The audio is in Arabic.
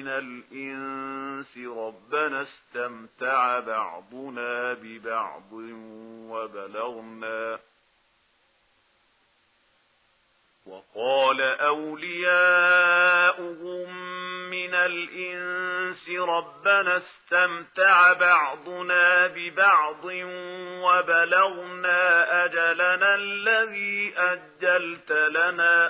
من الإنس ربنا استمتع بعضنا ببعض وبلغنا وقال أولياؤهم من الإنس ربنا استمتع بعضنا ببعض وبلغنا أجلنا الذي أجلت لنا